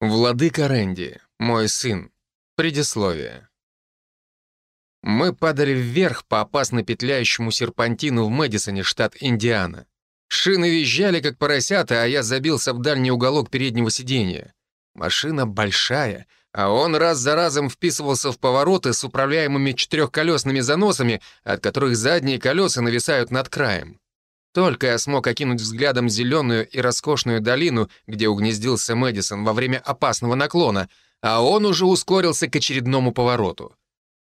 Владыка Рэнди, мой сын. Предисловие. Мы падали вверх по опасно петляющему серпантину в Мэдисоне, штат Индиана. Шины визжали, как поросята, а я забился в дальний уголок переднего сиденья. Машина большая, а он раз за разом вписывался в повороты с управляемыми четырехколесными заносами, от которых задние колеса нависают над краем. Только я смог окинуть взглядом зеленую и роскошную долину, где угнездился Мэдисон во время опасного наклона, а он уже ускорился к очередному повороту.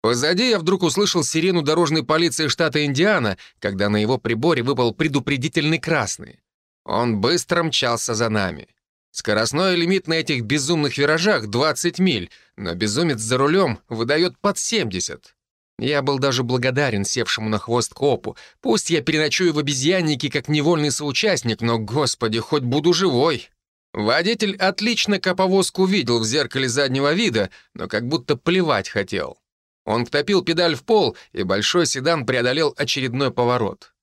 Позади я вдруг услышал сирену дорожной полиции штата Индиана, когда на его приборе выпал предупредительный красный. Он быстро мчался за нами. Скоростной лимит на этих безумных виражах 20 миль, но безумец за рулем выдает под 70. Я был даже благодарен севшему на хвост копу. Пусть я переночую в обезьяннике как невольный соучастник, но, господи, хоть буду живой. Водитель отлично коповозку видел в зеркале заднего вида, но как будто плевать хотел. Он втопил педаль в пол, и большой седан преодолел очередной поворот.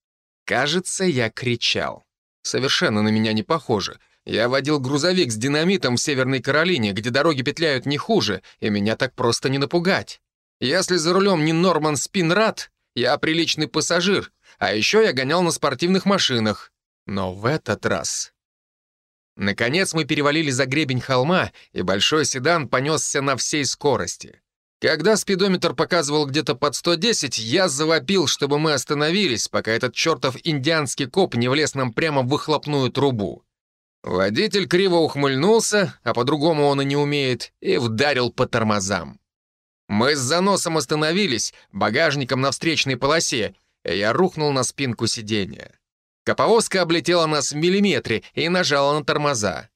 Кажется, я кричал. Совершенно на меня не похоже. Я водил грузовик с динамитом в Северной Каролине, где дороги петляют не хуже, и меня так просто не напугать. Если за рулем не Норман Спинрад, я приличный пассажир, а еще я гонял на спортивных машинах. Но в этот раз... Наконец мы перевалили за гребень холма, и большой седан понесся на всей скорости. Когда спидометр показывал где-то под 110, я завопил, чтобы мы остановились, пока этот чертов индианский коп не влез нам прямо в выхлопную трубу. Водитель криво ухмыльнулся, а по-другому он и не умеет, и вдарил по тормозам. Мы с заносом остановились, багажником на встречной полосе, и я рухнул на спинку сиденья. Коповозка облетела нас в миллиметре и нажала на тормоза.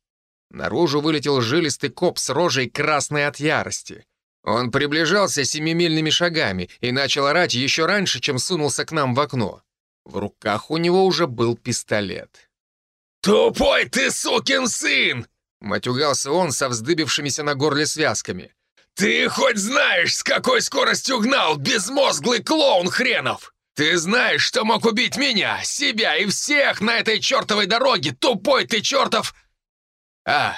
Наружу вылетел жилистый коп с рожей красной от ярости. Он приближался семимильными шагами и начал орать еще раньше, чем сунулся к нам в окно. В руках у него уже был пистолет. «Тупой ты сукин сын!» — матюгался он со вздыбившимися на горле связками. «Ты хоть знаешь, с какой скоростью гнал безмозглый клоун хренов? Ты знаешь, что мог убить меня, себя и всех на этой чертовой дороге, тупой ты чертов...» «А,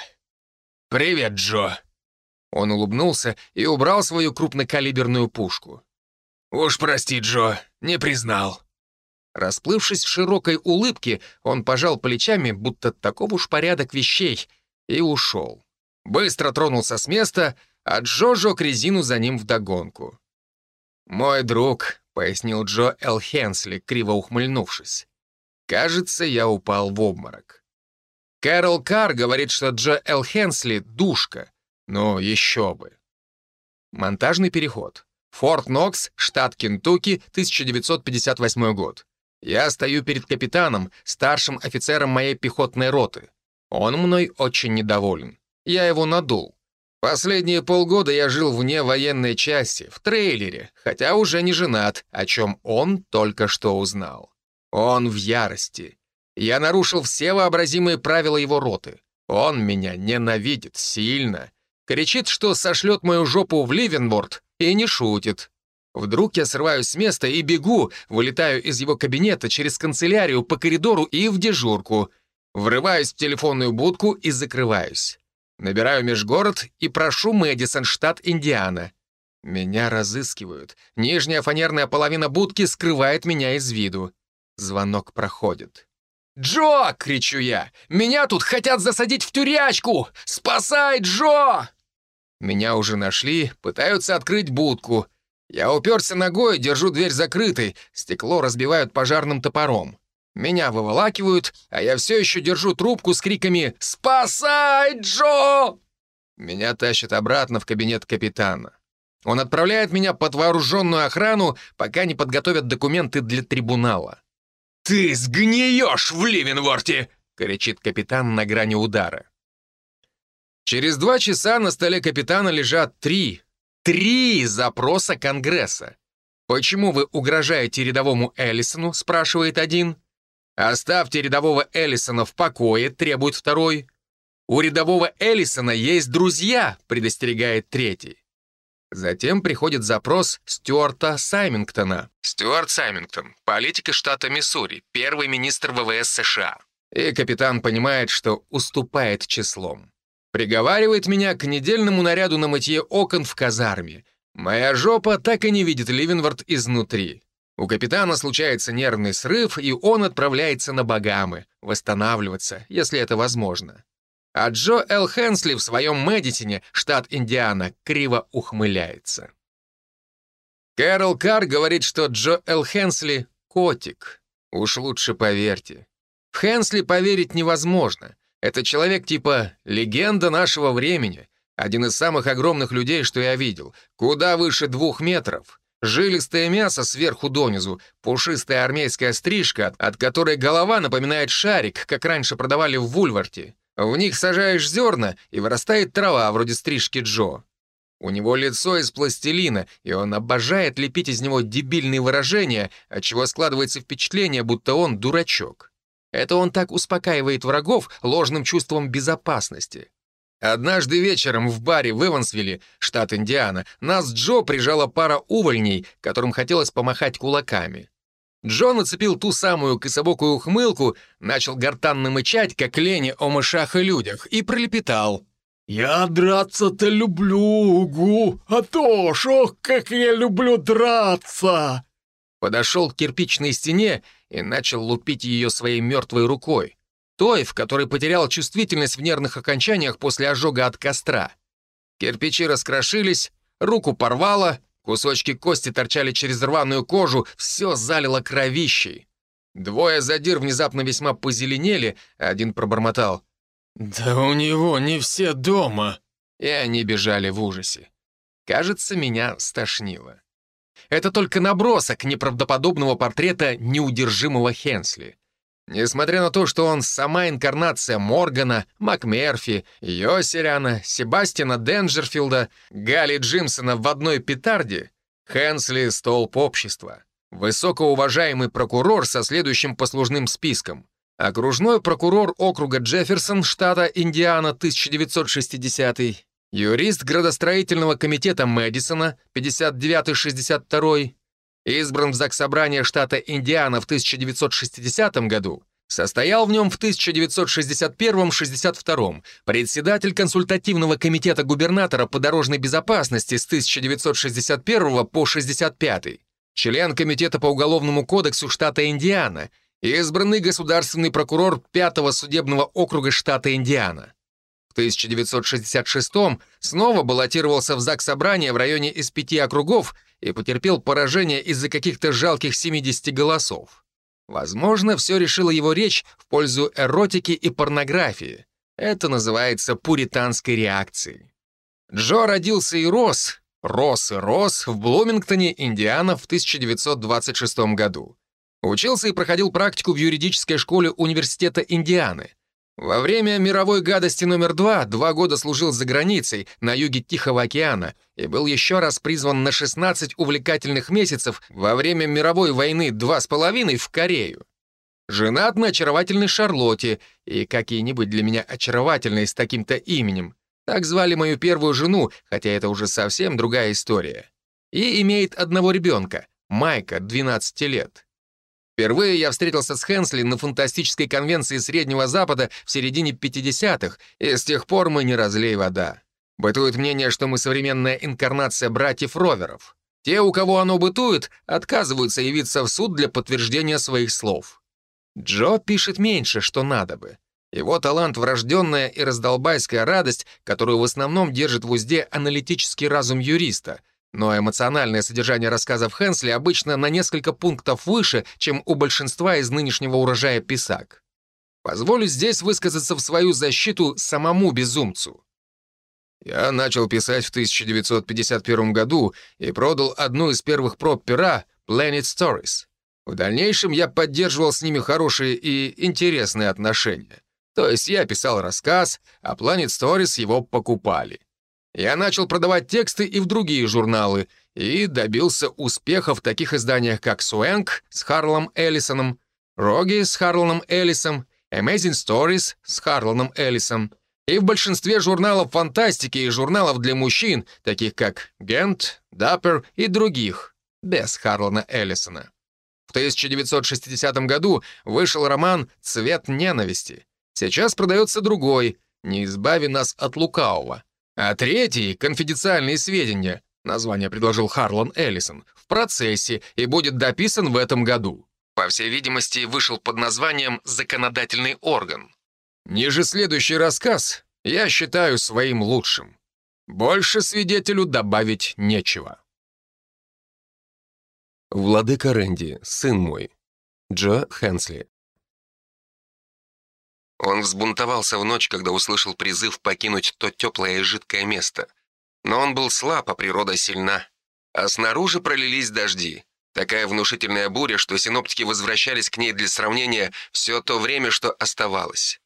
привет, Джо!» Он улыбнулся и убрал свою крупнокалиберную пушку. «Уж прости, Джо, не признал». Расплывшись в широкой улыбке, он пожал плечами, будто таков уж порядок вещей, и ушел. Быстро тронулся с места, а Джо жег резину за ним вдогонку. «Мой друг», — пояснил Джо Эл Хенсли, криво ухмыльнувшись. «Кажется, я упал в обморок». Кэрол Карр говорит, что Джо Эл Хенсли — душка. Ну, еще бы. Монтажный переход. Форт Нокс, штат Кентукки, 1958 год. Я стою перед капитаном, старшим офицером моей пехотной роты. Он мной очень недоволен. Я его надул. Последние полгода я жил вне военной части, в трейлере, хотя уже не женат, о чем он только что узнал. Он в ярости. Я нарушил все вообразимые правила его роты. Он меня ненавидит сильно. Кричит, что сошлет мою жопу в Ливенворд, и не шутит. Вдруг я срываюсь с места и бегу, вылетаю из его кабинета через канцелярию по коридору и в дежурку. Врываюсь в телефонную будку и закрываюсь. Набираю межгород и прошу Мэдисон, штат Индиана. Меня разыскивают. Нижняя фанерная половина будки скрывает меня из виду. Звонок проходит. «Джо!» — кричу я. «Меня тут хотят засадить в тюрячку! Спасай, Джо!» Меня уже нашли, пытаются открыть будку. Я уперся ногой, держу дверь закрытой, стекло разбивают пожарным топором. Меня выволакивают, а я все еще держу трубку с криками «Спасай, Джо!». Меня тащат обратно в кабинет капитана. Он отправляет меня под вооруженную охрану, пока не подготовят документы для трибунала. «Ты сгниешь в Ливенворте!» — кричит капитан на грани удара. Через два часа на столе капитана лежат три, три запроса Конгресса. «Почему вы угрожаете рядовому Эллисону?» — спрашивает один. «Оставьте рядового Эллисона в покое», — требует второй. «У рядового Эллисона есть друзья», — предостерегает третий. Затем приходит запрос Стюарта Саймингтона. Стюарт Саймингтон, политик из штата Миссури, первый министр ВВС США. И капитан понимает, что уступает числом. Приговаривает меня к недельному наряду на мытье окон в казарме. Моя жопа так и не видит Ливенвард изнутри. У капитана случается нервный срыв, и он отправляется на Багамы, восстанавливаться, если это возможно. А Джо Эл Хенсли в своем Мэдисине, штат Индиана, криво ухмыляется. Кэрол Карр говорит, что Джо Эл Хенсли — котик. Уж лучше поверьте. В Хенсли поверить невозможно. Это человек типа легенда нашего времени, один из самых огромных людей, что я видел, куда выше двух метров. Жилистое мясо сверху донизу, пушистая армейская стрижка, от которой голова напоминает шарик, как раньше продавали в Вульварте. В них сажаешь зерна, и вырастает трава, вроде стрижки Джо. У него лицо из пластилина, и он обожает лепить из него дебильные выражения, отчего складывается впечатление, будто он дурачок. Это он так успокаивает врагов ложным чувством безопасности. Однажды вечером в баре в Эвансвилле, штат Индиана, нас Джо прижала пара увольней, которым хотелось помахать кулаками. Джо нацепил ту самую кособокую ухмылку, начал гортанно мычать, как лени о мышах и людях, и пролепетал. «Я драться-то люблю, угу, а то шо, как я люблю драться!» Подошел к кирпичной стене и начал лупить ее своей мертвой рукой той, в которой потерял чувствительность в нервных окончаниях после ожога от костра. Кирпичи раскрошились, руку порвало, кусочки кости торчали через рваную кожу, все залило кровищей. Двое задир внезапно весьма позеленели, один пробормотал. «Да у него не все дома!» И они бежали в ужасе. Кажется, меня стошнило. Это только набросок неправдоподобного портрета неудержимого Хенсли. Несмотря на то, что он сама инкарнация Моргана, МакМерфи, Йосеряна, Себастина Денджерфилда, Гали Джимсона в одной петарде, Хенсли — столб общества. Высокоуважаемый прокурор со следующим послужным списком. Окружной прокурор округа Джефферсон, штата Индиана, 1960 юрист градостроительного комитета Мэдисона, 59-62 избран в Заксобрание штата Индиана в 1960 году, состоял в нем в 1961-62, председатель консультативного комитета губернатора по дорожной безопасности с 1961 по 65, член комитета по уголовному кодексу штата Индиана, избранный государственный прокурор 5-го судебного округа штата Индиана. В 1966 снова баллотировался в ЗАГС Собрание в районе из пяти округов и потерпел поражение из-за каких-то жалких 70 голосов. Возможно, все решила его речь в пользу эротики и порнографии. Это называется пуританской реакцией. Джо родился и рос, рос и рос в Блумингтоне, Индиана в 1926 году. Учился и проходил практику в юридической школе Университета Индианы. Во время мировой гадости номер два два года служил за границей, на юге Тихого океана, и был еще раз призван на 16 увлекательных месяцев во время мировой войны два с половиной в Корею. Женат на очаровательной Шарлотте, и какие-нибудь для меня очаровательные с таким-то именем. Так звали мою первую жену, хотя это уже совсем другая история. И имеет одного ребенка, Майка, 12 лет. Впервые я встретился с Хенсли на фантастической конвенции Среднего Запада в середине 50-х, и с тех пор мы не разлей вода. Бытует мнение, что мы современная инкарнация братьев Роверов. Те, у кого оно бытует, отказываются явиться в суд для подтверждения своих слов. Джо пишет меньше, что надо бы. Его талант — врожденная и раздолбайская радость, которую в основном держит в узде аналитический разум юриста — но эмоциональное содержание рассказов Хенсли обычно на несколько пунктов выше, чем у большинства из нынешнего урожая писак. Позволю здесь высказаться в свою защиту самому безумцу. Я начал писать в 1951 году и продал одну из первых проб пера Planet Stories. В дальнейшем я поддерживал с ними хорошие и интересные отношения. То есть я писал рассказ, а Planet Stories его покупали. Я начал продавать тексты и в другие журналы и добился успеха в таких изданиях, как «Суэнк» с Харлом Эллисоном, «Роги» с Харланом Эллисом, «Amazing Stories» с Харланом Эллисом и в большинстве журналов фантастики и журналов для мужчин, таких как «Гент», «Даппер» и других, без Харлана Эллисона. В 1960 году вышел роман «Цвет ненависти». Сейчас продается другой не избави нас от лукавого. А третий — конфиденциальные сведения, название предложил Харлан Эллисон, в процессе и будет дописан в этом году. По всей видимости, вышел под названием «Законодательный орган». Ниже следующий рассказ я считаю своим лучшим. Больше свидетелю добавить нечего. Владыка Рэнди, сын мой. Джо Хэнсли. Он взбунтовался в ночь, когда услышал призыв покинуть то теплое и жидкое место. Но он был слаб, а природа сильна. А снаружи пролились дожди. Такая внушительная буря, что синоптики возвращались к ней для сравнения все то время, что оставалось.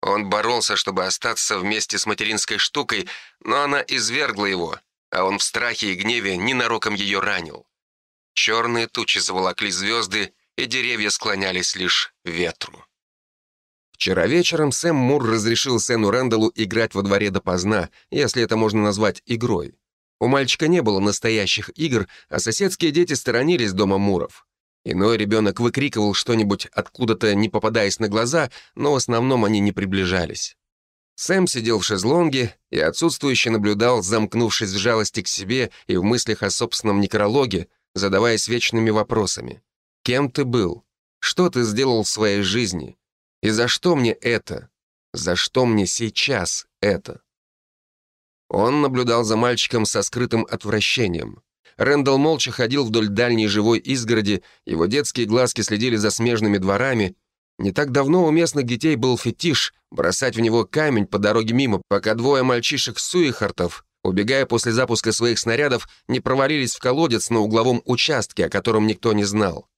Он боролся, чтобы остаться вместе с материнской штукой, но она извергла его, а он в страхе и гневе ненароком ее ранил. Черные тучи заволокли звезды, и деревья склонялись лишь ветру. Вчера вечером Сэм Мур разрешил Сэну Рэндаллу играть во дворе допоздна, если это можно назвать игрой. У мальчика не было настоящих игр, а соседские дети сторонились дома Муров. Иной ребенок выкрикивал что-нибудь откуда-то, не попадаясь на глаза, но в основном они не приближались. Сэм сидел в шезлонге и отсутствующе наблюдал, замкнувшись в жалости к себе и в мыслях о собственном некрологе, задаваясь вечными вопросами. «Кем ты был? Что ты сделал в своей жизни? И за что мне это? За что мне сейчас это?» Он наблюдал за мальчиком со скрытым отвращением. Рэндалл молча ходил вдоль дальней живой изгороди, его детские глазки следили за смежными дворами. Не так давно у местных детей был фетиш бросать в него камень по дороге мимо, пока двое мальчишек Суихартов, убегая после запуска своих снарядов, не провалились в колодец на угловом участке, о котором никто не знал.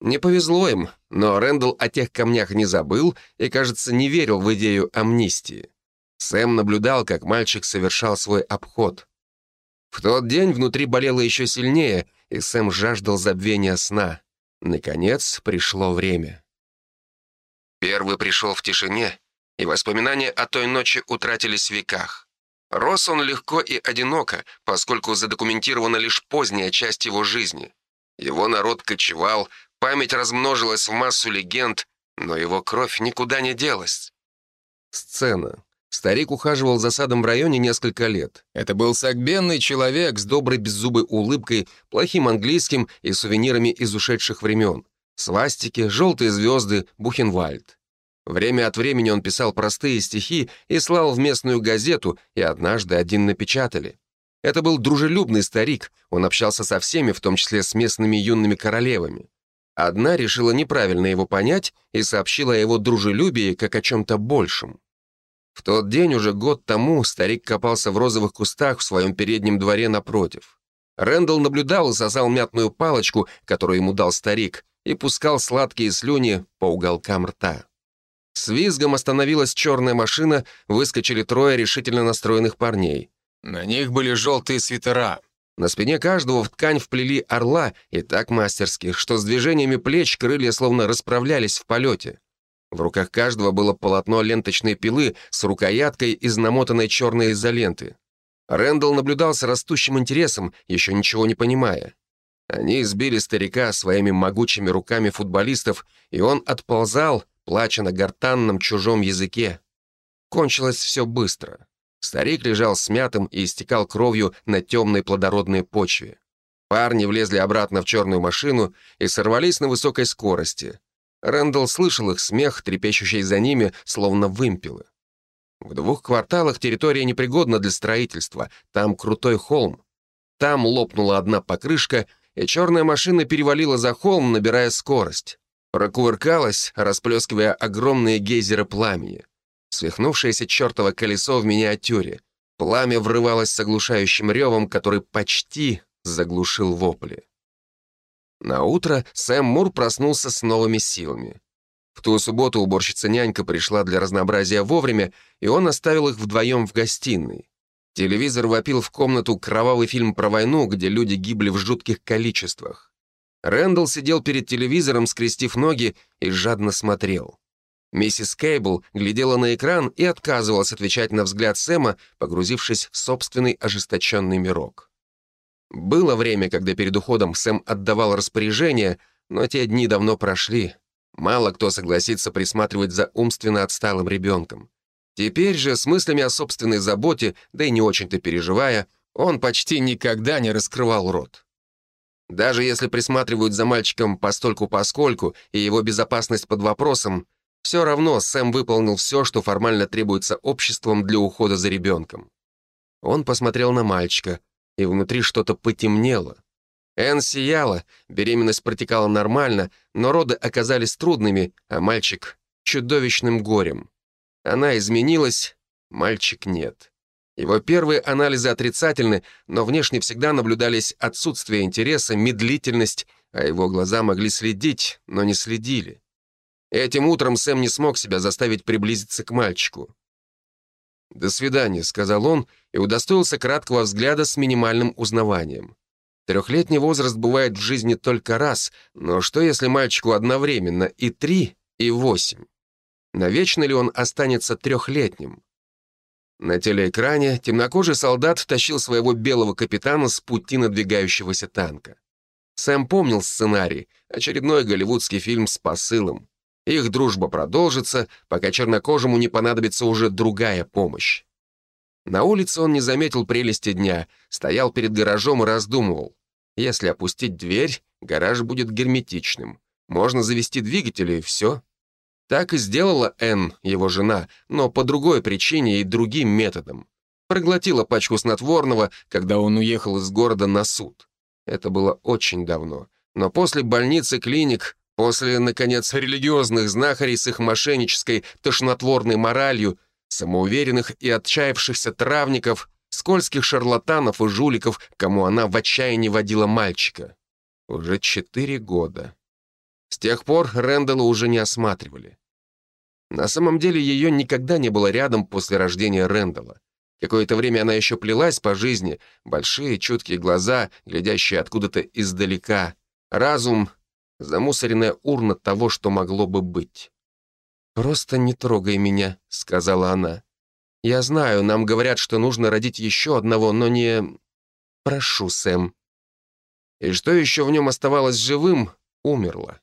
Не повезло им, но Рэндалл о тех камнях не забыл и, кажется, не верил в идею амнистии. Сэм наблюдал, как мальчик совершал свой обход. В тот день внутри болело еще сильнее, и Сэм жаждал забвения сна. Наконец пришло время. Первый пришел в тишине, и воспоминания о той ночи утратились в веках. Рос он легко и одиноко, поскольку задокументирована лишь поздняя часть его жизни. Его народ кочевал, память размножилась в массу легенд, но его кровь никуда не делась. Сцена. Старик ухаживал за садом в районе несколько лет. Это был сагбенный человек с доброй беззубой улыбкой, плохим английским и сувенирами из ушедших времен. Свастики, желтые звезды, Бухенвальд. Время от времени он писал простые стихи и слал в местную газету, и однажды один напечатали. Это был дружелюбный старик, он общался со всеми, в том числе с местными юными королевами. Одна решила неправильно его понять и сообщила о его дружелюбии как о чем-то большем. В тот день, уже год тому, старик копался в розовых кустах в своем переднем дворе напротив. Рэндалл наблюдал и сосал мятную палочку, которую ему дал старик, и пускал сладкие слюни по уголкам рта. С визгом остановилась черная машина, выскочили трое решительно настроенных парней. На них были желтые свитера. На спине каждого в ткань вплели орла, и так мастерски, что с движениями плеч крылья словно расправлялись в полете. В руках каждого было полотно ленточной пилы с рукояткой из намотанной черной изоленты. Рэндалл наблюдал с растущим интересом, еще ничего не понимая. Они избили старика своими могучими руками футболистов, и он отползал, плача на гортанном чужом языке. Кончилось все быстро. Старик лежал смятым и истекал кровью на темной плодородной почве. Парни влезли обратно в черную машину и сорвались на высокой скорости. Рэндалл слышал их смех, трепещущий за ними, словно вымпелы. В двух кварталах территория непригодна для строительства, там крутой холм. Там лопнула одна покрышка, и черная машина перевалила за холм, набирая скорость. Прокувыркалась, расплескивая огромные гейзеры пламени. Свихнувшееся чертово колесо в миниатюре. Пламя врывалось с оглушающим ревом, который почти заглушил вопли. На утро Сэм Мур проснулся с новыми силами. В ту субботу уборщица-нянька пришла для разнообразия вовремя, и он оставил их вдвоем в гостиной. Телевизор вопил в комнату кровавый фильм про войну, где люди гибли в жутких количествах. Рэндалл сидел перед телевизором, скрестив ноги, и жадно смотрел. Миссис Кейбл глядела на экран и отказывалась отвечать на взгляд Сэма, погрузившись в собственный ожесточенный мирок. Было время, когда перед уходом Сэм отдавал распоряжение, но те дни давно прошли. Мало кто согласится присматривать за умственно отсталым ребенком. Теперь же, с мыслями о собственной заботе, да и не очень-то переживая, он почти никогда не раскрывал рот. Даже если присматривают за мальчиком постольку-поскольку и его безопасность под вопросом, все равно Сэм выполнил все, что формально требуется обществом для ухода за ребенком. Он посмотрел на мальчика, и внутри что-то потемнело. Энн сияла, беременность протекала нормально, но роды оказались трудными, а мальчик — чудовищным горем. Она изменилась, мальчик нет. Его первые анализы отрицательны, но внешне всегда наблюдались отсутствие интереса, медлительность, а его глаза могли следить, но не следили. Этим утром Сэм не смог себя заставить приблизиться к мальчику. «До свидания», — сказал он и удостоился краткого взгляда с минимальным узнаванием. Трехлетний возраст бывает в жизни только раз, но что если мальчику одновременно и три, и восемь? Навечно ли он останется трехлетним? На телеэкране темнокожий солдат тащил своего белого капитана с пути надвигающегося танка. Сэм помнил сценарий, очередной голливудский фильм с посылом. Их дружба продолжится, пока чернокожему не понадобится уже другая помощь. На улице он не заметил прелести дня, стоял перед гаражом и раздумывал. Если опустить дверь, гараж будет герметичным. Можно завести двигатель, и все. Так и сделала Энн, его жена, но по другой причине и другим методом. Проглотила пачку снотворного, когда он уехал из города на суд. Это было очень давно. Но после больницы, клиник, После, наконец, религиозных знахарей с их мошеннической, тошнотворной моралью, самоуверенных и отчаявшихся травников, скользких шарлатанов и жуликов, кому она в отчаянии водила мальчика. Уже четыре года. С тех пор Рэндалла уже не осматривали. На самом деле ее никогда не было рядом после рождения Рэндалла. Какое-то время она еще плелась по жизни, большие чуткие глаза, глядящие откуда-то издалека, разум, замусоренная урна того, что могло бы быть. «Просто не трогай меня», — сказала она. «Я знаю, нам говорят, что нужно родить еще одного, но не... Прошу, Сэм». И что еще в нем оставалось живым, умерло.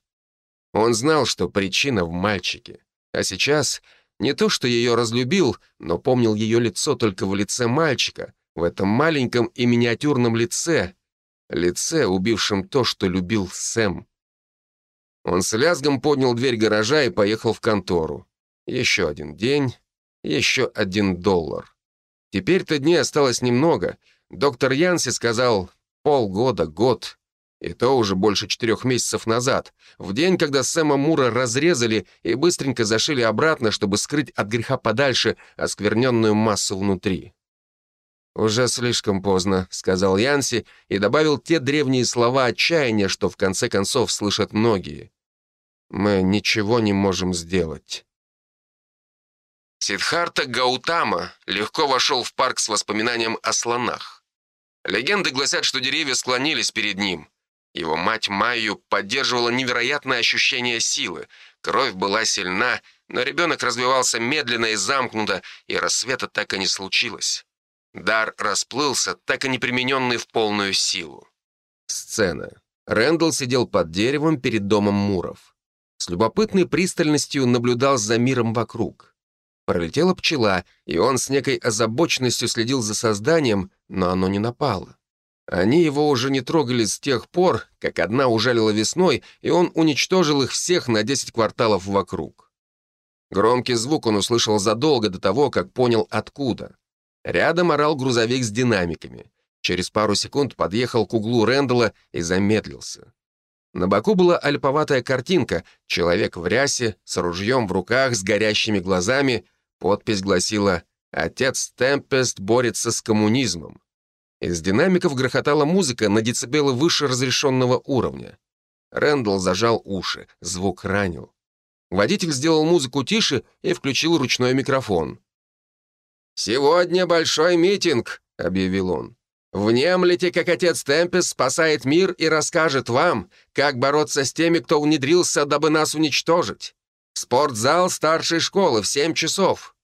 Он знал, что причина в мальчике. А сейчас не то, что ее разлюбил, но помнил ее лицо только в лице мальчика, в этом маленьком и миниатюрном лице, лице, убившем то, что любил Сэм. Он с лязгом поднял дверь гаража и поехал в контору. Еще один день, еще один доллар. Теперь-то дней осталось немного. Доктор Янси сказал полгода, год. И то уже больше четырех месяцев назад, в день, когда Сэма Мура разрезали и быстренько зашили обратно, чтобы скрыть от греха подальше оскверненную массу внутри. «Уже слишком поздно», — сказал Янси и добавил те древние слова отчаяния, что в конце концов слышат многие. Мы ничего не можем сделать. Сидхарта Гаутама легко вошел в парк с воспоминанием о слонах. Легенды гласят, что деревья склонились перед ним. Его мать Майю поддерживала невероятное ощущение силы. Кровь была сильна, но ребенок развивался медленно и замкнуто, и рассвета так и не случилось. Дар расплылся, так и не примененный в полную силу. Сцена. Рэндалл сидел под деревом перед домом Муров. С любопытной пристальностью наблюдал за миром вокруг. Пролетела пчела, и он с некой озабоченностью следил за созданием, но оно не напало. Они его уже не трогали с тех пор, как одна ужалила весной, и он уничтожил их всех на 10 кварталов вокруг. Громкий звук он услышал задолго до того, как понял, откуда. Рядом орал грузовик с динамиками. Через пару секунд подъехал к углу Рэндала и замедлился. На боку была альповатая картинка, человек в рясе, с ружьем в руках, с горящими глазами. Подпись гласила «Отец Темпест борется с коммунизмом». Из динамиков грохотала музыка на децибелы выше разрешенного уровня. Рэндалл зажал уши, звук ранил. Водитель сделал музыку тише и включил ручной микрофон. «Сегодня большой митинг», — объявил он. Внемлите, как отец Темпес спасает мир и расскажет вам, как бороться с теми, кто внедрился, дабы нас уничтожить. Спортзал старшей школы в семь часов».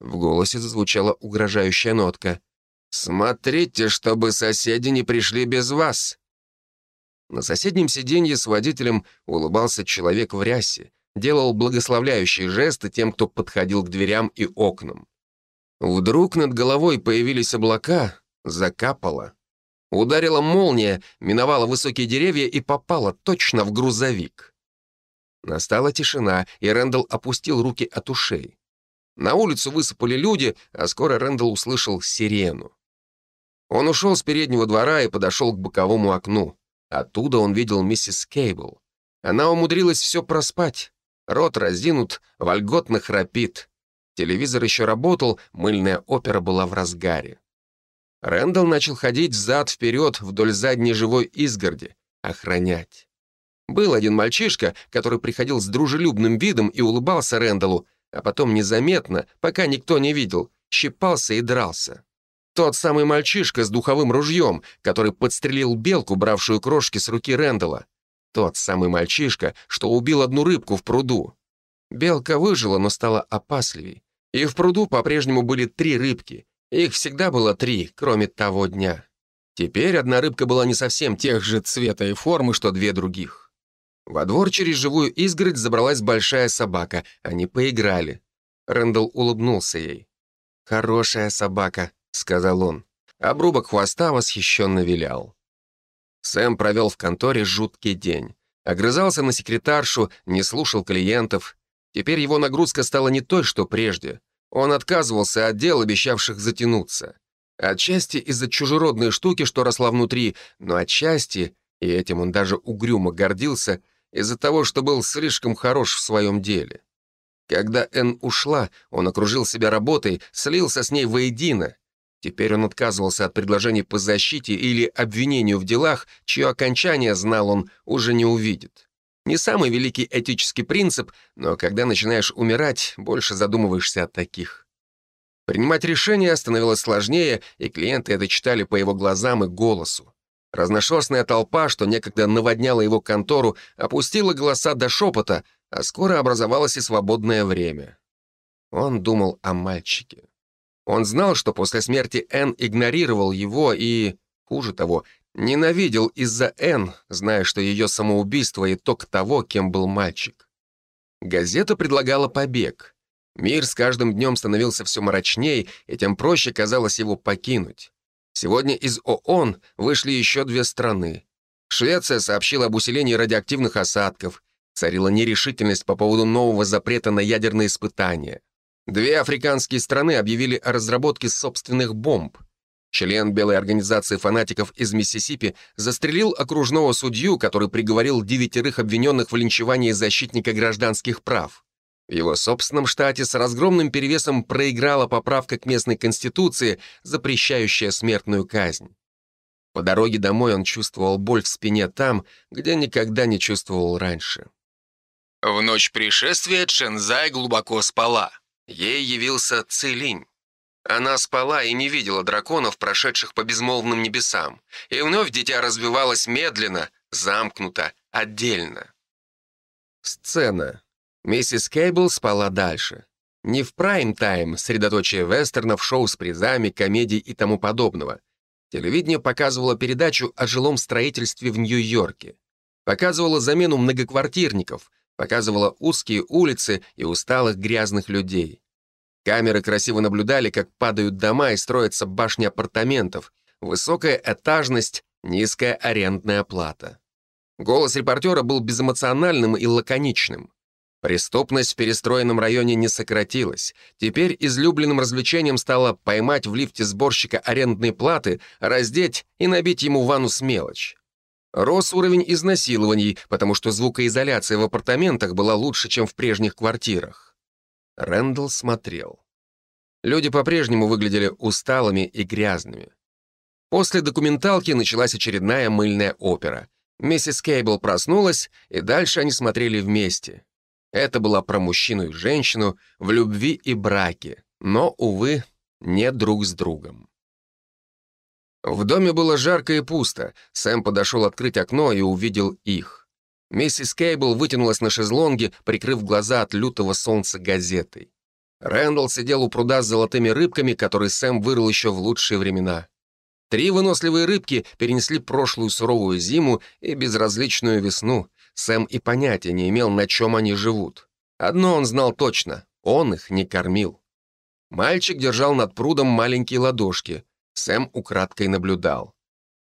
В голосе зазвучала угрожающая нотка. «Смотрите, чтобы соседи не пришли без вас». На соседнем сиденье с водителем улыбался человек в рясе. делал благословляющие жесты тем, кто подходил к дверям и окнам. Вдруг над головой появились облака, закапало. Ударила молния, миновала высокие деревья и попала точно в грузовик. Настала тишина, и Рэндалл опустил руки от ушей. На улицу высыпали люди, а скоро Рэндалл услышал сирену. Он ушел с переднего двора и подошел к боковому окну. Оттуда он видел миссис Кейбл. Она умудрилась все проспать. Рот разинут, вольготно храпит. Телевизор еще работал, мыльная опера была в разгаре. Рэндалл начал ходить взад-вперед вдоль задней живой изгороди, охранять. Был один мальчишка, который приходил с дружелюбным видом и улыбался Рэндаллу, а потом незаметно, пока никто не видел, щипался и дрался. Тот самый мальчишка с духовым ружьем, который подстрелил белку, бравшую крошки с руки Рэндалла. Тот самый мальчишка, что убил одну рыбку в пруду. Белка выжила, но стала опасливей. И в пруду по-прежнему были три рыбки. Их всегда было три, кроме того дня. Теперь одна рыбка была не совсем тех же цвета и формы, что две других. Во двор через живую изгородь забралась большая собака. Они поиграли. Рэндалл улыбнулся ей. «Хорошая собака», — сказал он. Обрубок хвоста восхищенно вилял. Сэм провел в конторе жуткий день. Огрызался на секретаршу, не слушал клиентов. Теперь его нагрузка стала не той, что прежде. Он отказывался от дел, обещавших затянуться. Отчасти из-за чужеродной штуки, что росла внутри, но отчасти, и этим он даже угрюмо гордился, из-за того, что был слишком хорош в своем деле. Когда Энн ушла, он окружил себя работой, слился с ней воедино. Теперь он отказывался от предложений по защите или обвинению в делах, чье окончание, знал он, уже не увидит. Не самый великий этический принцип, но когда начинаешь умирать, больше задумываешься о таких. Принимать решения становилось сложнее, и клиенты это читали по его глазам и голосу. Разношерстная толпа, что некогда наводняла его контору, опустила голоса до шепота, а скоро образовалось и свободное время. Он думал о мальчике. Он знал, что после смерти Энн игнорировал его и, хуже того, ненавидел из-за Энн, зная, что ее самоубийство — итог того, кем был мальчик. Газета предлагала побег. Мир с каждым днем становился все мрачней, и тем проще казалось его покинуть. Сегодня из ООН вышли еще две страны. Швеция сообщила об усилении радиоактивных осадков. Царила нерешительность по поводу нового запрета на ядерные испытания. Две африканские страны объявили о разработке собственных бомб. Член белой организации фанатиков из Миссисипи застрелил окружного судью, который приговорил девятерых обвиненных в линчевании защитника гражданских прав. В его собственном штате с разгромным перевесом проиграла поправка к местной конституции, запрещающая смертную казнь. По дороге домой он чувствовал боль в спине там, где никогда не чувствовал раньше. В ночь пришествия Чензай глубоко спала. Ей явился Целинь. Она спала и не видела драконов, прошедших по безмолвным небесам. И вновь дитя развивалось медленно, замкнуто, отдельно. Сцена. Миссис Кейбл спала дальше. Не в прайм-тайм, средоточие вестернов, шоу с призами, комедий и тому подобного. Телевидение показывало передачу о жилом строительстве в Нью-Йорке. Показывало замену многоквартирников, показывало узкие улицы и усталых грязных людей. Камеры красиво наблюдали, как падают дома и строятся башни апартаментов, высокая этажность, низкая арендная плата. Голос репортера был безэмоциональным и лаконичным. Преступность в перестроенном районе не сократилась. Теперь излюбленным развлечением стало поймать в лифте сборщика арендной платы, раздеть и набить ему ванну с мелочь. Рос уровень изнасилований, потому что звукоизоляция в апартаментах была лучше, чем в прежних квартирах. Рэндалл смотрел. Люди по-прежнему выглядели усталыми и грязными. После документалки началась очередная мыльная опера. Миссис Кейбл проснулась, и дальше они смотрели вместе. Это была про мужчину и женщину в любви и браке, но, увы, не друг с другом. В доме было жарко и пусто. Сэм подошел открыть окно и увидел их. Миссис Кейбл вытянулась на шезлонге, прикрыв глаза от лютого солнца газетой. Рэндалл сидел у пруда с золотыми рыбками, которые Сэм вырыл еще в лучшие времена. Три выносливые рыбки перенесли прошлую суровую зиму и безразличную весну, Сэм и понятия не имел, на чем они живут. Одно он знал точно — он их не кормил. Мальчик держал над прудом маленькие ладошки. Сэм украдкой наблюдал.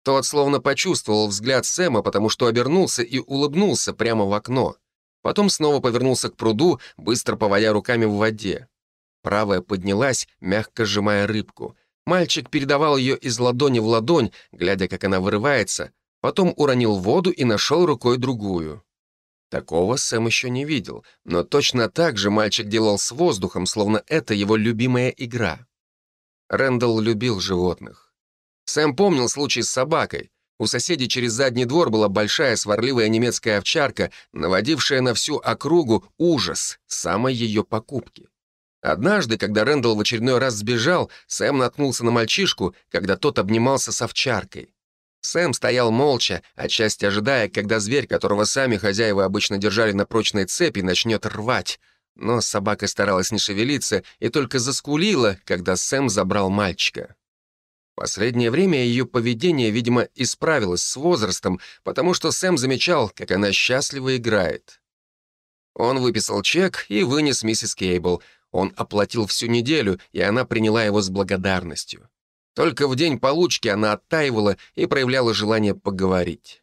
Тот словно почувствовал взгляд Сэма, потому что обернулся и улыбнулся прямо в окно. Потом снова повернулся к пруду, быстро поводя руками в воде. Правая поднялась, мягко сжимая рыбку. Мальчик передавал ее из ладони в ладонь, глядя, как она вырывается, потом уронил воду и нашел рукой другую. Такого Сэм еще не видел, но точно так же мальчик делал с воздухом, словно это его любимая игра. Рэндалл любил животных. Сэм помнил случай с собакой. У соседей через задний двор была большая сварливая немецкая овчарка, наводившая на всю округу ужас самой ее покупки. Однажды, когда Рэндалл в очередной раз сбежал, Сэм наткнулся на мальчишку, когда тот обнимался с овчаркой. Сэм стоял молча, отчасти ожидая, когда зверь, которого сами хозяева обычно держали на прочной цепи, начнет рвать. Но собака старалась не шевелиться и только заскулила, когда Сэм забрал мальчика. Последнее время ее поведение, видимо, исправилось с возрастом, потому что Сэм замечал, как она счастливо играет. Он выписал чек и вынес миссис Кейбл. Он оплатил всю неделю, и она приняла его с благодарностью. Только в день получки она оттаивала и проявляла желание поговорить.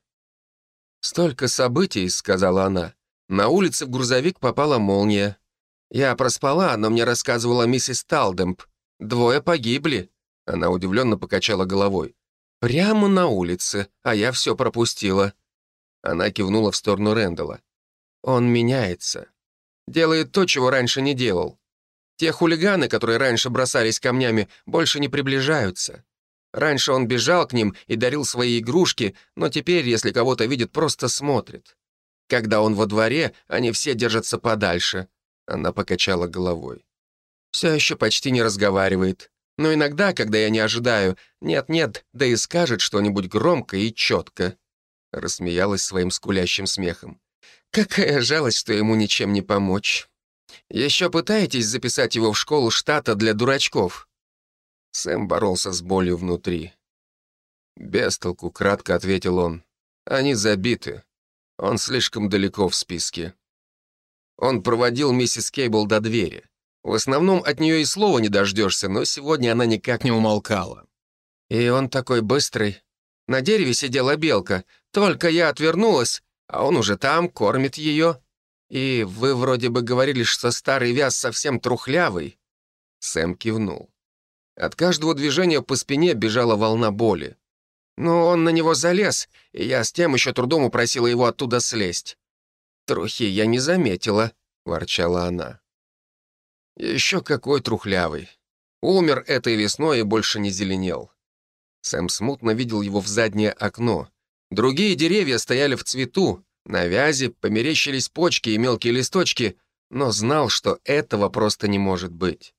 «Столько событий», — сказала она. «На улице в грузовик попала молния. Я проспала, но мне рассказывала миссис Талдемп. Двое погибли». Она удивленно покачала головой. «Прямо на улице, а я все пропустила». Она кивнула в сторону Рэндала. «Он меняется. Делает то, чего раньше не делал. Те хулиганы, которые раньше бросались камнями, больше не приближаются. Раньше он бежал к ним и дарил свои игрушки, но теперь, если кого-то видит, просто смотрит. Когда он во дворе, они все держатся подальше. Она покачала головой. Все еще почти не разговаривает. Но иногда, когда я не ожидаю, нет-нет, да и скажет что-нибудь громко и четко. Рассмеялась своим скулящим смехом. Какая жалость, что ему ничем не помочь. Еще пытаетесь записать его в школу штата для дурачков?» Сэм боролся с болью внутри. «Без толку», — кратко ответил он. «Они забиты. Он слишком далеко в списке». Он проводил миссис Кейбл до двери. В основном от нее и слова не дождешься, но сегодня она никак не умолкала. И он такой быстрый. На дереве сидела белка. Только я отвернулась, а он уже там, кормит ее. «И вы вроде бы говорили, что старый вяз совсем трухлявый». Сэм кивнул. От каждого движения по спине бежала волна боли. Но он на него залез, и я с тем еще трудом упросила его оттуда слезть. «Трухи я не заметила», — ворчала она. «Еще какой трухлявый. Умер этой весной и больше не зеленел». Сэм смутно видел его в заднее окно. Другие деревья стояли в цвету, на вязи померещились почки и мелкие листочки, но знал, что этого просто не может быть.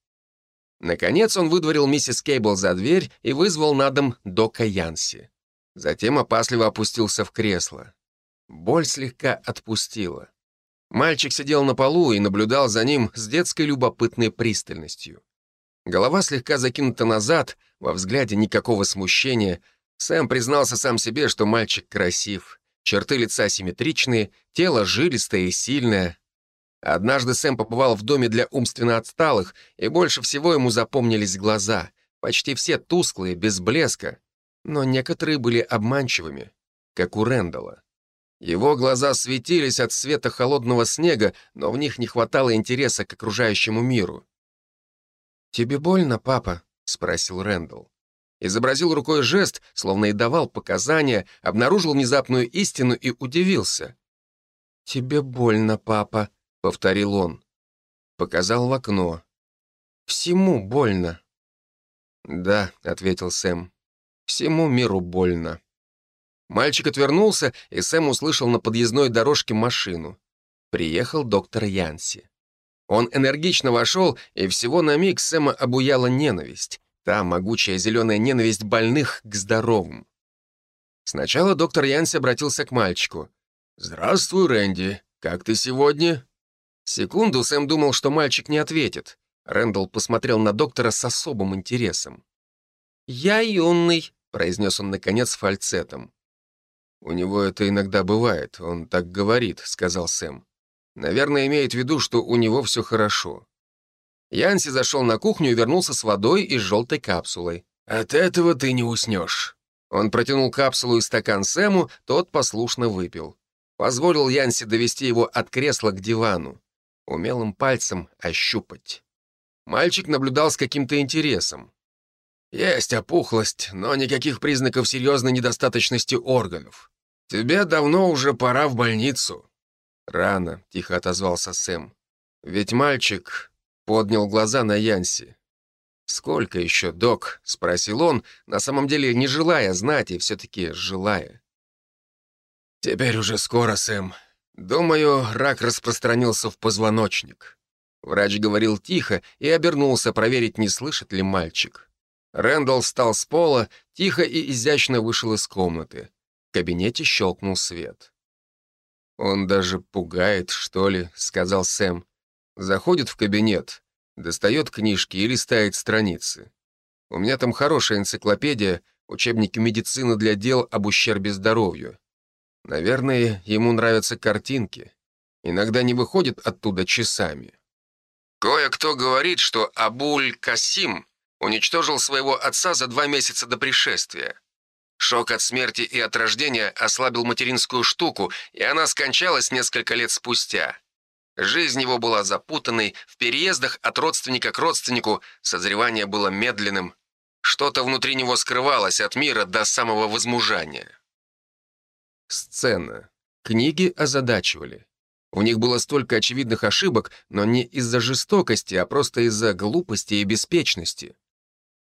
Наконец он выдворил миссис Кейбл за дверь и вызвал на дом Дока Янси. Затем опасливо опустился в кресло. Боль слегка отпустила. Мальчик сидел на полу и наблюдал за ним с детской любопытной пристальностью. Голова слегка закинута назад, во взгляде никакого смущения. Сэм признался сам себе, что мальчик красив. Черты лица симметричные, тело жилистое и сильное. Однажды Сэм побывал в доме для умственно отсталых, и больше всего ему запомнились глаза. Почти все тусклые, без блеска. Но некоторые были обманчивыми, как у Рэндала. Его глаза светились от света холодного снега, но в них не хватало интереса к окружающему миру. «Тебе больно, папа?» — спросил Рэндалл изобразил рукой жест, словно и давал показания, обнаружил внезапную истину и удивился. «Тебе больно, папа», — повторил он. Показал в окно. «Всему больно». «Да», — ответил Сэм, — «всему миру больно». Мальчик отвернулся, и Сэм услышал на подъездной дорожке машину. Приехал доктор Янси. Он энергично вошел, и всего на миг Сэма обуяла ненависть. Та могучая зеленая ненависть больных к здоровым. Сначала доктор Янси обратился к мальчику. «Здравствуй, Рэнди. Как ты сегодня?» Секунду Сэм думал, что мальчик не ответит. Рэндалл посмотрел на доктора с особым интересом. «Я юный», — произнес он, наконец, фальцетом. «У него это иногда бывает, он так говорит», — сказал Сэм. «Наверное, имеет в виду, что у него все хорошо». Янси зашел на кухню и вернулся с водой и с желтой капсулой. «От этого ты не уснешь». Он протянул капсулу и стакан Сэму, тот послушно выпил. Позволил Янси довести его от кресла к дивану. Умелым пальцем ощупать. Мальчик наблюдал с каким-то интересом. «Есть опухлость, но никаких признаков серьезной недостаточности органов. Тебе давно уже пора в больницу». «Рано», — тихо отозвался Сэм. «Ведь мальчик поднял глаза на Янси. «Сколько еще, док?» — спросил он, на самом деле не желая знать и все-таки желая. «Теперь уже скоро, Сэм. Думаю, рак распространился в позвоночник». Врач говорил тихо и обернулся проверить, не слышит ли мальчик. Рэндалл встал с пола, тихо и изящно вышел из комнаты. В кабинете щелкнул свет. «Он даже пугает, что ли», — сказал Сэм. Заходит в кабинет, достает книжки и листает страницы. У меня там хорошая энциклопедия, учебники медицины для дел об ущербе здоровью. Наверное, ему нравятся картинки. Иногда не выходит оттуда часами. Кое-кто говорит, что Абуль-Касим уничтожил своего отца за два месяца до пришествия. Шок от смерти и от рождения ослабил материнскую штуку, и она скончалась несколько лет спустя. Жизнь его была запутанной, в переездах от родственника к родственнику созревание было медленным. Что-то внутри него скрывалось от мира до самого возмужания. Сцена. Книги озадачивали. У них было столько очевидных ошибок, но не из-за жестокости, а просто из-за глупости и беспечности.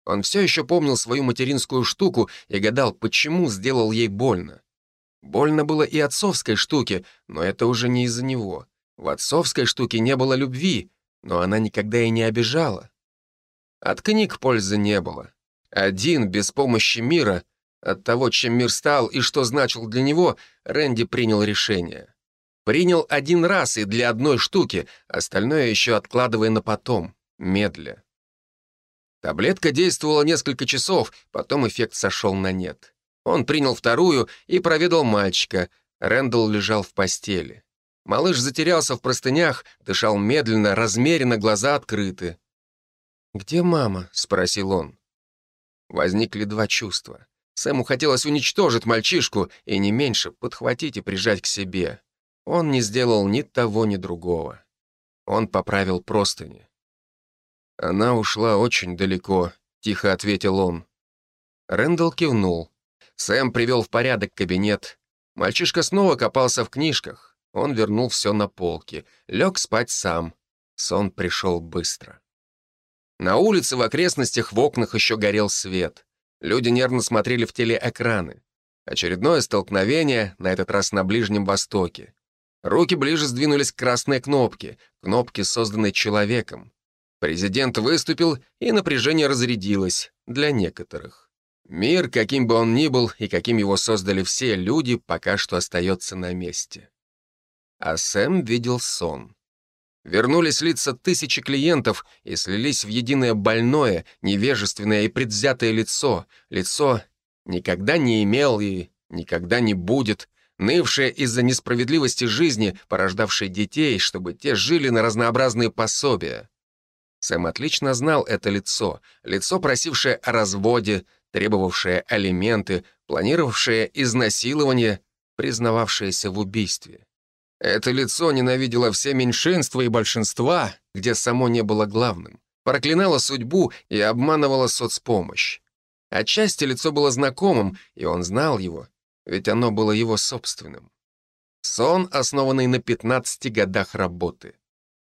Он все еще помнил свою материнскую штуку и гадал, почему сделал ей больно. Больно было и отцовской штуке, но это уже не из-за него. В отцовской штуке не было любви, но она никогда и не обижала. От книг пользы не было. Один, без помощи мира, от того, чем мир стал и что значил для него, Рэнди принял решение. Принял один раз и для одной штуки, остальное еще откладывая на потом, медля. Таблетка действовала несколько часов, потом эффект сошел на нет. Он принял вторую и проведал мальчика. Рэндалл лежал в постели. Малыш затерялся в простынях, дышал медленно, размеренно, глаза открыты. «Где мама?» — спросил он. Возникли два чувства. Сэму хотелось уничтожить мальчишку и не меньше подхватить и прижать к себе. Он не сделал ни того, ни другого. Он поправил простыни. «Она ушла очень далеко», — тихо ответил он. Рэндалл кивнул. Сэм привел в порядок кабинет. Мальчишка снова копался в книжках. Он вернул все на полки, лег спать сам. Сон пришел быстро. На улице в окрестностях в окнах еще горел свет. Люди нервно смотрели в телеэкраны. Очередное столкновение, на этот раз на Ближнем Востоке. Руки ближе сдвинулись к красной кнопке, кнопке, созданной человеком. Президент выступил, и напряжение разрядилось для некоторых. Мир, каким бы он ни был и каким его создали все люди, пока что остается на месте. А Сэм видел сон. Вернулись лица тысячи клиентов и слились в единое больное, невежественное и предвзятое лицо. Лицо никогда не имел и никогда не будет, нывшее из-за несправедливости жизни, порождавшее детей, чтобы те жили на разнообразные пособия. Сэм отлично знал это лицо, лицо, просившее о разводе, требовавшее алименты, планировавшее изнасилование, признававшееся в убийстве. Это лицо ненавидело все меньшинства и большинства, где само не было главным, проклинало судьбу и обманывало соцпомощь. Отчасти лицо было знакомым, и он знал его, ведь оно было его собственным. Сон, основанный на 15 годах работы.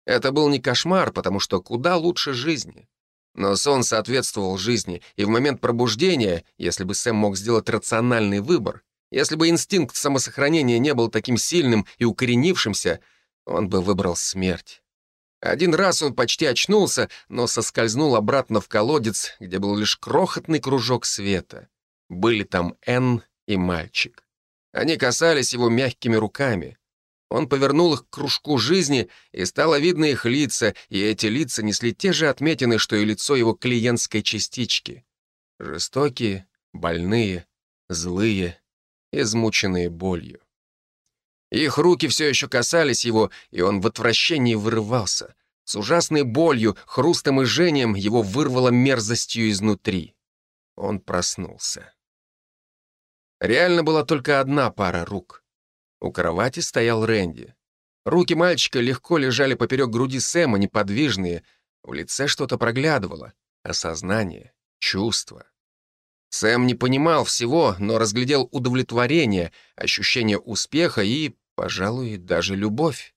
Это был не кошмар, потому что куда лучше жизни. Но сон соответствовал жизни, и в момент пробуждения, если бы Сэм мог сделать рациональный выбор, если бы инстинкт самосохранения не был таким сильным и укоренившимся, он бы выбрал смерть. Один раз он почти очнулся, но соскользнул обратно в колодец, где был лишь крохотный кружок света. Были там Энн и мальчик. Они касались его мягкими руками. Он повернул их к кружку жизни, и стало видно их лица, и эти лица несли те же отметины, что и лицо его клиентской частички. Жестокие, больные, злые, измученные болью. Их руки все еще касались его, и он в отвращении вырывался. С ужасной болью, хрустом и жжением его вырвало мерзостью изнутри. Он проснулся. Реально была только одна пара рук. У кровати стоял Рэнди. Руки мальчика легко лежали поперек груди Сэма, неподвижные. В лице что-то проглядывало. Осознание, чувство. Сэм не понимал всего, но разглядел удовлетворение, ощущение успеха и, пожалуй, даже любовь.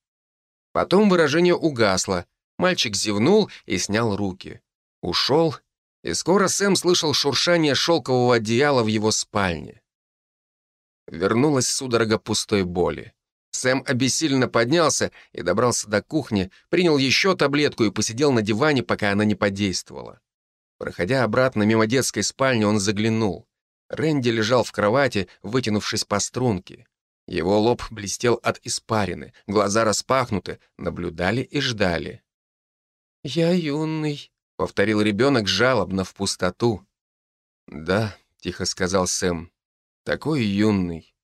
Потом выражение угасло. Мальчик зевнул и снял руки. Ушел, и скоро Сэм слышал шуршание шелкового одеяла в его спальне. Вернулась судорога пустой боли. Сэм обессиленно поднялся и добрался до кухни, принял еще таблетку и посидел на диване, пока она не подействовала. Проходя обратно мимо детской спальни, он заглянул. Рэнди лежал в кровати, вытянувшись по струнке. Его лоб блестел от испарины, глаза распахнуты, наблюдали и ждали. «Я юный», — повторил ребенок жалобно в пустоту. «Да», — тихо сказал Сэм, — «такой юный».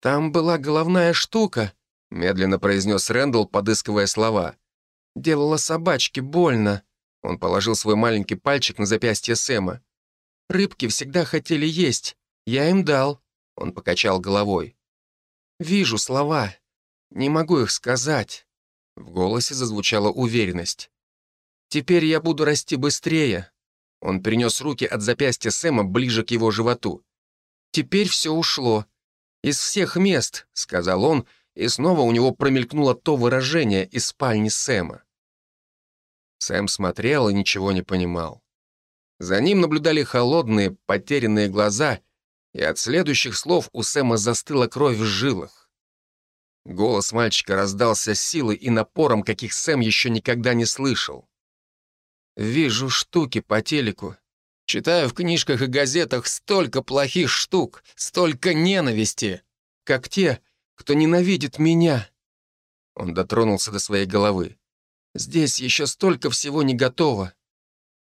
«Там была головная штука», — медленно произнес Рэндалл, подыскивая слова. «Делала собачке больно». Он положил свой маленький пальчик на запястье Сэма. «Рыбки всегда хотели есть. Я им дал». Он покачал головой. «Вижу слова. Не могу их сказать». В голосе зазвучала уверенность. «Теперь я буду расти быстрее». Он принес руки от запястья Сэма ближе к его животу. «Теперь все ушло. Из всех мест», — сказал он, и снова у него промелькнуло то выражение из спальни Сэма. Сэм смотрел и ничего не понимал. За ним наблюдали холодные, потерянные глаза, и от следующих слов у Сэма застыла кровь в жилах. Голос мальчика раздался силой и напором, каких Сэм еще никогда не слышал. «Вижу штуки по телеку. Читаю в книжках и газетах столько плохих штук, столько ненависти, как те, кто ненавидит меня». Он дотронулся до своей головы. Здесь еще столько всего не готово».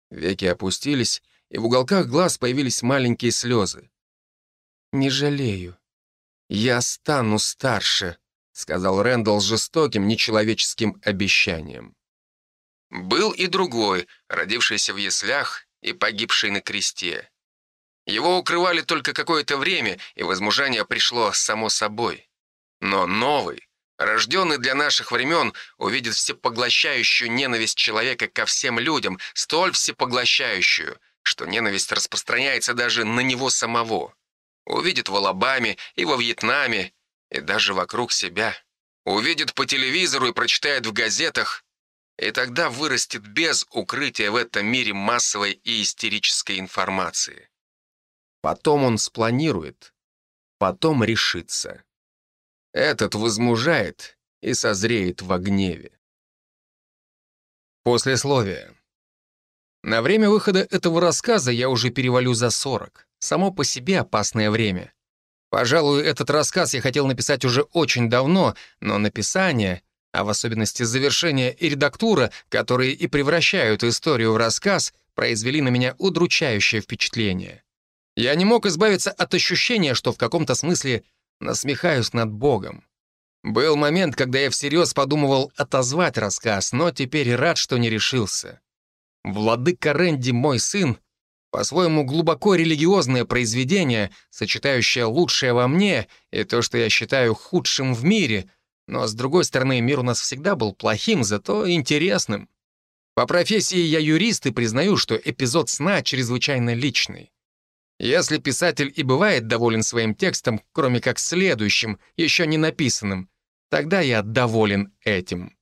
Веки опустились, и в уголках глаз появились маленькие слезы. «Не жалею. Я стану старше», — сказал Рэндалл жестоким, нечеловеческим обещанием. Был и другой, родившийся в яслях и погибший на кресте. Его укрывали только какое-то время, и возмужание пришло само собой. Но новый, Рожденный для наших времен увидит всепоглощающую ненависть человека ко всем людям, столь всепоглощающую, что ненависть распространяется даже на него самого. Увидит в Алабаме и во Вьетнаме, и даже вокруг себя. Увидит по телевизору и прочитает в газетах, и тогда вырастет без укрытия в этом мире массовой и истерической информации. Потом он спланирует, потом решится. Этот возмужает и созреет во гневе. Послесловие. На время выхода этого рассказа я уже перевалю за 40. Само по себе опасное время. Пожалуй, этот рассказ я хотел написать уже очень давно, но написание, а в особенности завершение и редактура, которые и превращают историю в рассказ, произвели на меня удручающее впечатление. Я не мог избавиться от ощущения, что в каком-то смысле насмехаюсь над Богом. Был момент, когда я всерьез подумывал отозвать рассказ, но теперь рад, что не решился. «Владыка Рэнди, мой сын» по-своему глубоко религиозное произведение, сочетающее лучшее во мне и то, что я считаю худшим в мире, но, с другой стороны, мир у нас всегда был плохим, зато интересным. По профессии я юрист и признаю, что эпизод сна чрезвычайно личный. Если писатель и бывает доволен своим текстом, кроме как следующим, еще не написанным, тогда я доволен этим.